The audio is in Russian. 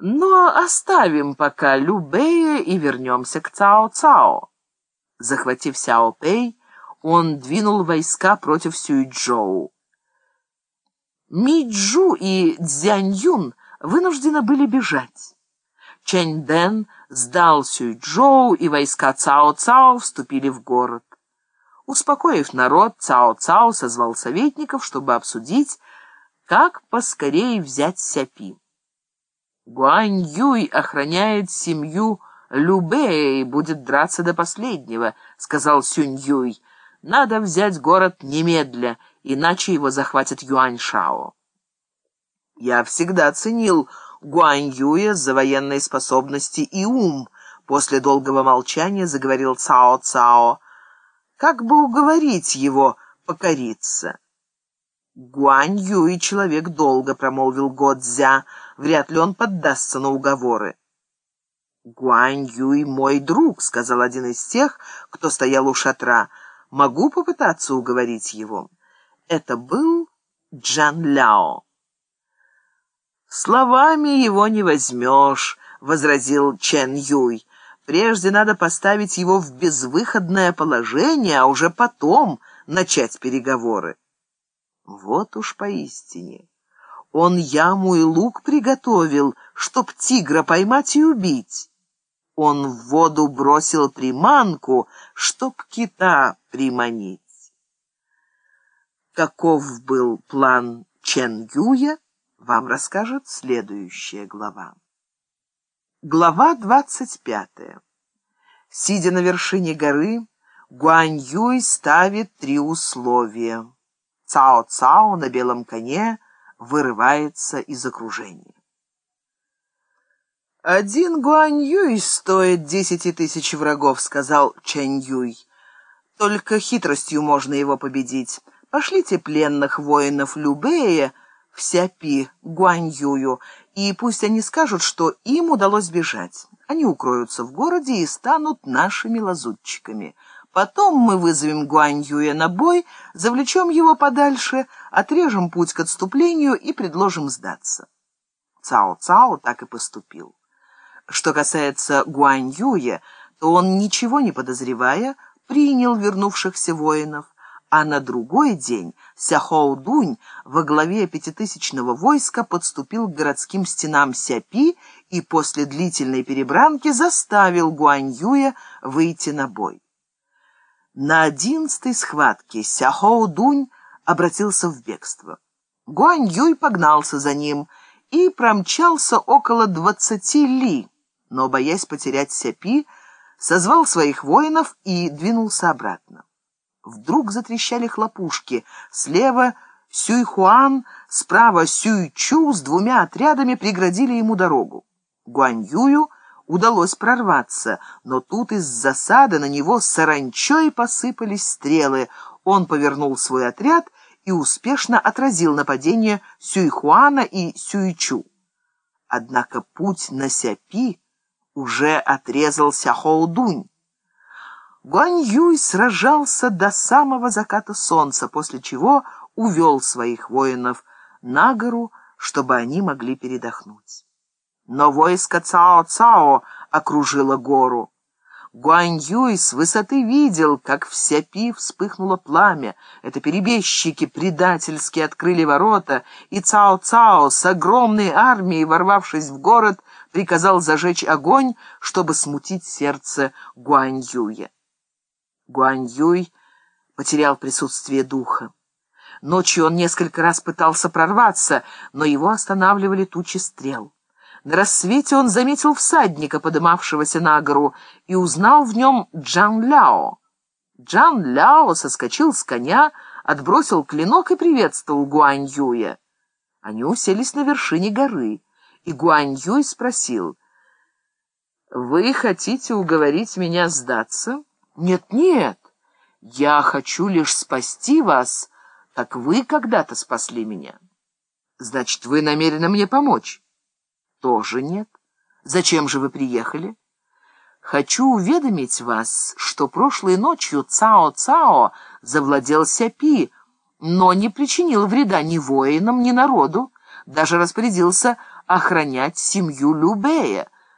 Но оставим пока Любея и вернемся к Цао-Цао. Захватив Сяо-Пэй, он двинул войска против Сюйчжоу. Ми-Джу и Цзянь-Юн вынуждены были бежать. Чэнь-Дэн сдал Сюйчжоу, и войска Цао-Цао вступили в город. Успокоив народ, Цао-Цао созвал советников, чтобы обсудить, как поскорее взять Сяпи. Гуань Юй охраняет семью Любе и будет драться до последнего, сказал Сюнь Юй. Надо взять город немедля, иначе его захватит Юань Шао. Я всегда ценил Гуань Юя за военные способности и ум, после долгого молчания заговорил Цао Цао. Как бы уговорить его покориться? Гуань Юй человек долго, промолвил Годзя, вряд ли он поддастся на уговоры. «Гуань Юй мой друг», — сказал один из тех, кто стоял у шатра. «Могу попытаться уговорить его». Это был Джан Ляо. «Словами его не возьмешь», — возразил Чен Юй. «Прежде надо поставить его в безвыходное положение, а уже потом начать переговоры». Вот уж поистине. Он яму и лук приготовил, чтоб тигра поймать и убить. Он в воду бросил приманку, чтоб кита приманить. Каков был план Чен Юя, вам расскажет следующая глава. Глава двадцать пятая. Сидя на вершине горы, Гуань Юй ставит три условия. Цао-Цао на белом коне вырывается из окружения. «Один Гуань Юй стоит десяти тысяч врагов», — сказал Чэнь Юй. «Только хитростью можно его победить. Пошлите пленных воинов Любея в Сяпи Гуань Юю, и пусть они скажут, что им удалось бежать. Они укроются в городе и станут нашими лазутчиками». Потом мы вызовем Гуань Юя на бой, завлечем его подальше, отрежем путь к отступлению и предложим сдаться. Цао-Цао так и поступил. Что касается Гуань Юя, то он, ничего не подозревая, принял вернувшихся воинов, а на другой день Сяхоу Дунь во главе пятитысячного войска подступил к городским стенам Сяпи и после длительной перебранки заставил Гуань Юя выйти на бой. На одиннадцатой схватке Сяхоу Дунь обратился в бегство. Гуань Юй погнался за ним и промчался около двадцати ли, но, боясь потерять Сяпи, созвал своих воинов и двинулся обратно. Вдруг затрещали хлопушки. Слева Сюйхуан, справа Сюйчу с двумя отрядами преградили ему дорогу. Гуань Юю удалось прорваться, но тут из засады на него саранчой посыпались стрелы. Он повернул свой отряд и успешно отразил нападение Сюйхуана и Сюйчу. Однако путь на Сяпи уже отрезал Сяхоудунь. Гуань Юй сражался до самого заката солнца, после чего увел своих воинов на гору, чтобы они могли передохнуть. Но войско Цао-Цао окружило гору. Гуань Юй с высоты видел, как в Сяпи вспыхнуло пламя. Это перебежчики предательски открыли ворота, и Цао-Цао с огромной армией, ворвавшись в город, приказал зажечь огонь, чтобы смутить сердце Гуань Юя. Гуань Юй потерял присутствие духа. Ночью он несколько раз пытался прорваться, но его останавливали тучи стрел. На рассвете он заметил всадника, подымавшегося на гору, и узнал в нем Джан Ляо. Джан Ляо соскочил с коня, отбросил клинок и приветствовал Гуань Юя. Они уселись на вершине горы, и Гуань Юй спросил, «Вы хотите уговорить меня сдаться?» «Нет-нет, я хочу лишь спасти вас, как вы когда-то спасли меня». «Значит, вы намерены мне помочь?» Тоже нет. Зачем же вы приехали? Хочу уведомить вас, что прошлой ночью Цао-Цао завладел Сяпи, но не причинил вреда ни воинам, ни народу, даже распорядился охранять семью Любея.